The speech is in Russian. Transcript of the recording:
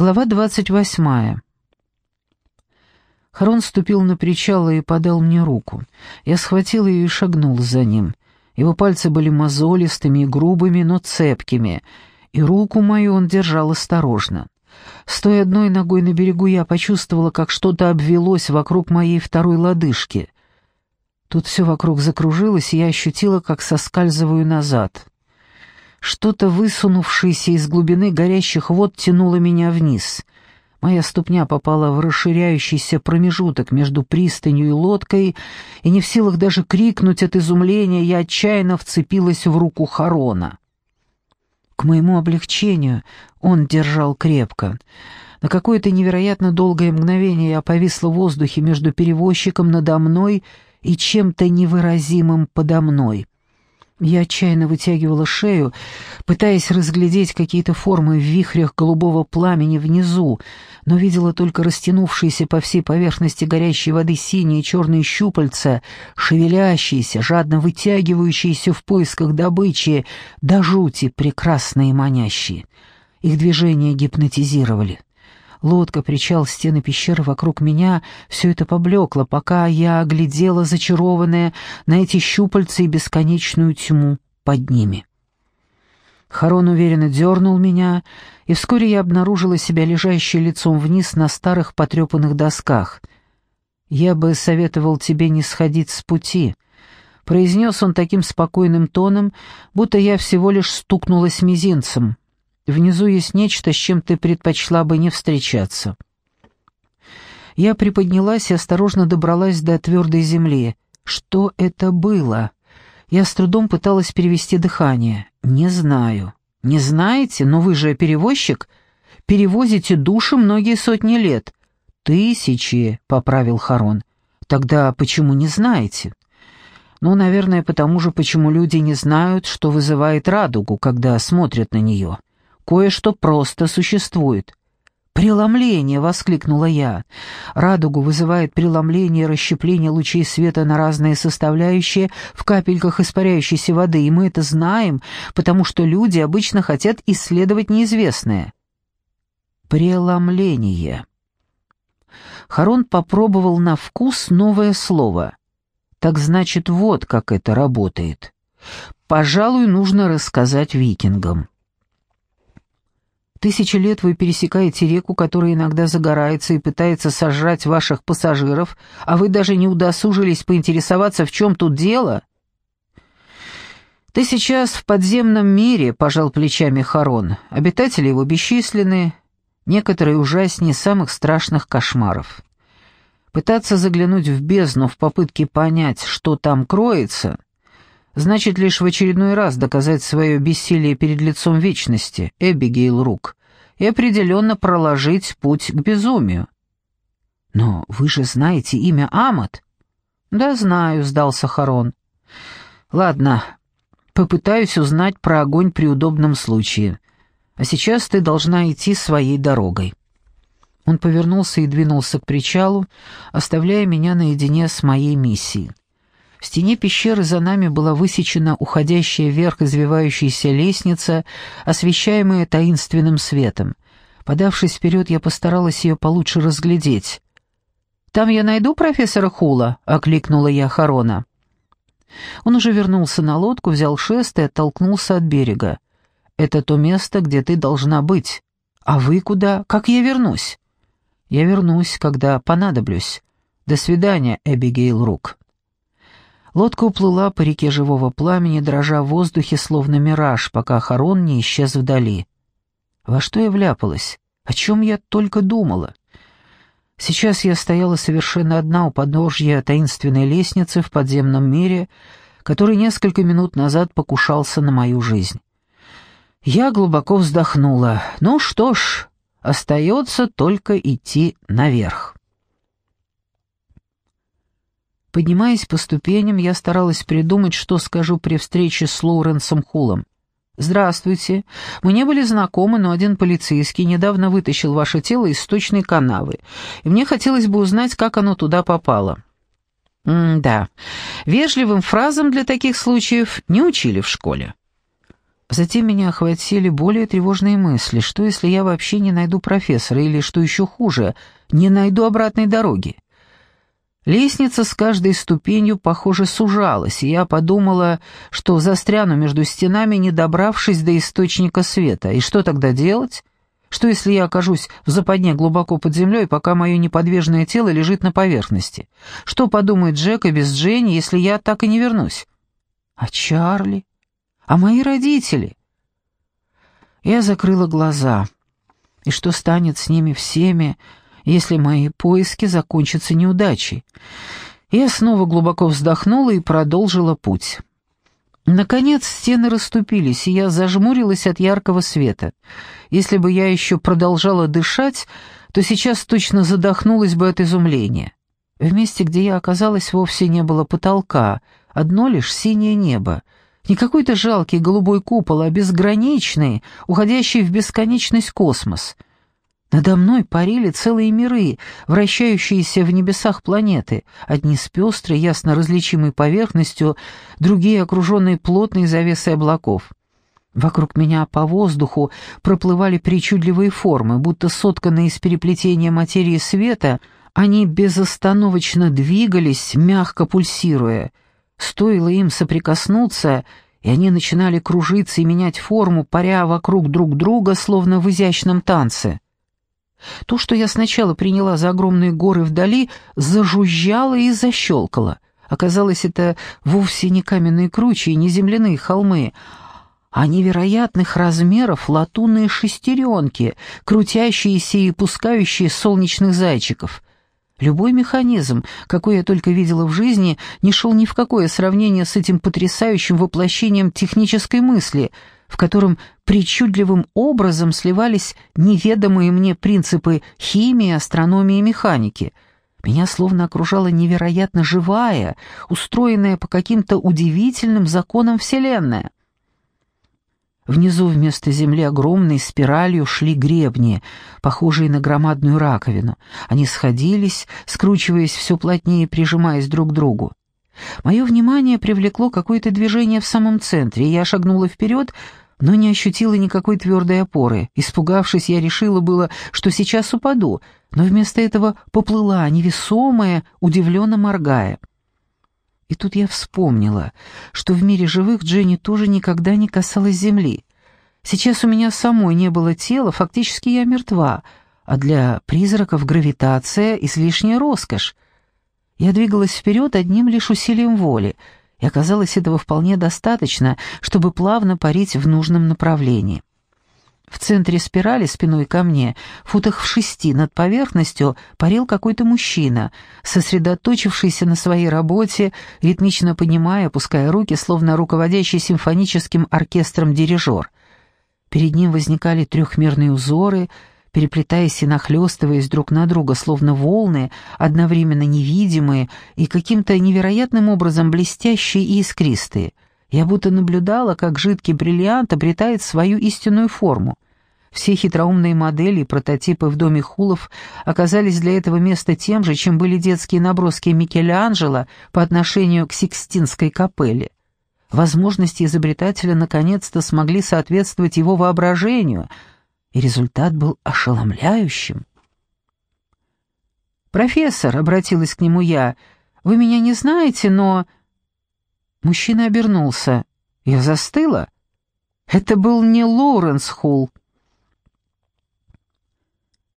Глава двадцать восьмая. Харон ступил на причал и подал мне руку. Я схватил ее и шагнул за ним. Его пальцы были мозолистыми и грубыми, но цепкими, и руку мою он держал осторожно. Стоя одной ногой на берегу, я почувствовала, как что-то обвелось вокруг моей второй лодыжки. Тут все вокруг закружилось, и я ощутила, как соскальзываю назад. Что-то, высунувшееся из глубины горящих вод, тянуло меня вниз. Моя ступня попала в расширяющийся промежуток между пристанью и лодкой, и не в силах даже крикнуть от изумления, я отчаянно вцепилась в руку Харона. К моему облегчению он держал крепко. На какое-то невероятно долгое мгновение я повисла в воздухе между перевозчиком надо мной и чем-то невыразимым подо мной. Я отчаянно вытягивала шею, пытаясь разглядеть какие-то формы в вихрях голубого пламени внизу, но видела только растянувшиеся по всей поверхности горящей воды синие и черные щупальца, шевелящиеся, жадно вытягивающиеся в поисках добычи, до жути прекрасные и манящие. Их движения гипнотизировали. Лодка, причал, стены пещеры вокруг меня — все это поблекло, пока я оглядела зачарованная на эти щупальца и бесконечную тьму под ними. Харон уверенно дернул меня, и вскоре я обнаружила себя лежащей лицом вниз на старых потрепанных досках. «Я бы советовал тебе не сходить с пути», — произнес он таким спокойным тоном, будто я всего лишь стукнулась мизинцем. Внизу есть нечто, с чем ты предпочла бы не встречаться. Я приподнялась и осторожно добралась до твердой земли. Что это было? Я с трудом пыталась перевести дыхание. Не знаю. Не знаете? Но вы же перевозчик. Перевозите души многие сотни лет. Тысячи, поправил Харон. Тогда почему не знаете? Ну, наверное, потому же, почему люди не знают, что вызывает радугу, когда смотрят на нее кое-что просто существует. «Преломление!» — воскликнула я. Радугу вызывает преломление и расщепление лучей света на разные составляющие в капельках испаряющейся воды, и мы это знаем, потому что люди обычно хотят исследовать неизвестное. Преломление. Харон попробовал на вкус новое слово. Так значит, вот как это работает. Пожалуй, нужно рассказать викингам. Тысячи лет вы пересекаете реку, которая иногда загорается и пытается сожрать ваших пассажиров, а вы даже не удосужились поинтересоваться, в чем тут дело?» «Ты сейчас в подземном мире», — пожал плечами Харон. «Обитатели его бесчисленны, некоторые ужаснее самых страшных кошмаров. Пытаться заглянуть в бездну в попытке понять, что там кроется, значит лишь в очередной раз доказать свое бессилие перед лицом вечности, Эбигейл Рук, и определенно проложить путь к безумию. «Но вы же знаете имя Амат?» «Да знаю», — сдался Харон. «Ладно, попытаюсь узнать про огонь при удобном случае. А сейчас ты должна идти своей дорогой». Он повернулся и двинулся к причалу, оставляя меня наедине с моей миссией. В стене пещеры за нами была высечена уходящая вверх извивающаяся лестница, освещаемая таинственным светом. Подавшись вперед, я постаралась ее получше разглядеть. «Там я найду профессора Хула?» — окликнула я Харона. Он уже вернулся на лодку, взял шест и оттолкнулся от берега. «Это то место, где ты должна быть. А вы куда? Как я вернусь?» «Я вернусь, когда понадоблюсь. До свидания, Эбигейл Рук». Лодка уплыла по реке живого пламени, дрожа в воздухе, словно мираж, пока Харон не исчез вдали. Во что я вляпалась? О чем я только думала? Сейчас я стояла совершенно одна у подножья таинственной лестницы в подземном мире, который несколько минут назад покушался на мою жизнь. Я глубоко вздохнула. Ну что ж, остается только идти наверх. Поднимаясь по ступеням, я старалась придумать, что скажу при встрече с Лоуренсом Хулом. «Здравствуйте. Мы не были знакомы, но один полицейский недавно вытащил ваше тело из сточной канавы, и мне хотелось бы узнать, как оно туда попало». М «Да, вежливым фразам для таких случаев не учили в школе». Затем меня охватили более тревожные мысли. Что, если я вообще не найду профессора, или, что еще хуже, не найду обратной дороги? Лестница с каждой ступенью, похоже, сужалась, и я подумала, что застряну между стенами, не добравшись до источника света. И что тогда делать? Что, если я окажусь в западне глубоко под землей, пока мое неподвижное тело лежит на поверхности? Что подумает Джек и без Дженни, если я так и не вернусь? А Чарли? А мои родители? Я закрыла глаза. И что станет с ними всеми, если мои поиски закончатся неудачей? Я снова глубоко вздохнула и продолжила путь. Наконец стены расступились, и я зажмурилась от яркого света. Если бы я еще продолжала дышать, то сейчас точно задохнулась бы от изумления. В месте, где я оказалась, вовсе не было потолка, одно лишь синее небо — не какой-то жалкий голубой купол, а безграничный, уходящий в бесконечность космос. Надо мной парили целые миры, вращающиеся в небесах планеты, одни с пестрой, ясно различимой поверхностью, другие окруженные плотной завесой облаков. Вокруг меня по воздуху проплывали причудливые формы, будто сотканные из переплетения материи света, они безостановочно двигались, мягко пульсируя — Стоило им соприкоснуться, и они начинали кружиться и менять форму, паря вокруг друг друга, словно в изящном танце. То, что я сначала приняла за огромные горы вдали, зажужжало и защелкало. Оказалось, это вовсе не каменные кручи и не земляные холмы, а невероятных размеров латунные шестеренки, крутящиеся и пускающие солнечных зайчиков. Любой механизм, какой я только видела в жизни, не шел ни в какое сравнение с этим потрясающим воплощением технической мысли, в котором причудливым образом сливались неведомые мне принципы химии, астрономии и механики. Меня словно окружала невероятно живая, устроенная по каким-то удивительным законам Вселенная. Внизу вместо земли огромной спиралью шли гребни, похожие на громадную раковину. Они сходились, скручиваясь все плотнее и прижимаясь друг к другу. Мое внимание привлекло какое-то движение в самом центре, и я шагнула вперед, но не ощутила никакой твердой опоры. Испугавшись, я решила было, что сейчас упаду, но вместо этого поплыла, невесомая, удивленно моргая. И тут я вспомнила, что в мире живых Дженни тоже никогда не касалась земли. Сейчас у меня самой не было тела, фактически я мертва, а для призраков гравитация — излишняя роскошь. Я двигалась вперед одним лишь усилием воли, и оказалось этого вполне достаточно, чтобы плавно парить в нужном направлении. В центре спирали спиной ко мне, футах в шести над поверхностью, парил какой-то мужчина, сосредоточившийся на своей работе, ритмично поднимая, опуская руки, словно руководящий симфоническим оркестром дирижер. Перед ним возникали трехмерные узоры, переплетаясь и нахлестываясь друг на друга, словно волны, одновременно невидимые и каким-то невероятным образом блестящие и искристые — я будто наблюдала, как жидкий бриллиант обретает свою истинную форму. Все хитроумные модели и прототипы в доме Хулов оказались для этого места тем же, чем были детские наброски Микеланджело по отношению к Сикстинской капелле. Возможности изобретателя наконец-то смогли соответствовать его воображению, и результат был ошеломляющим. «Профессор», — обратилась к нему я, — «вы меня не знаете, но...» Мужчина обернулся. Я застыла. Это был не Лоуренс Холл.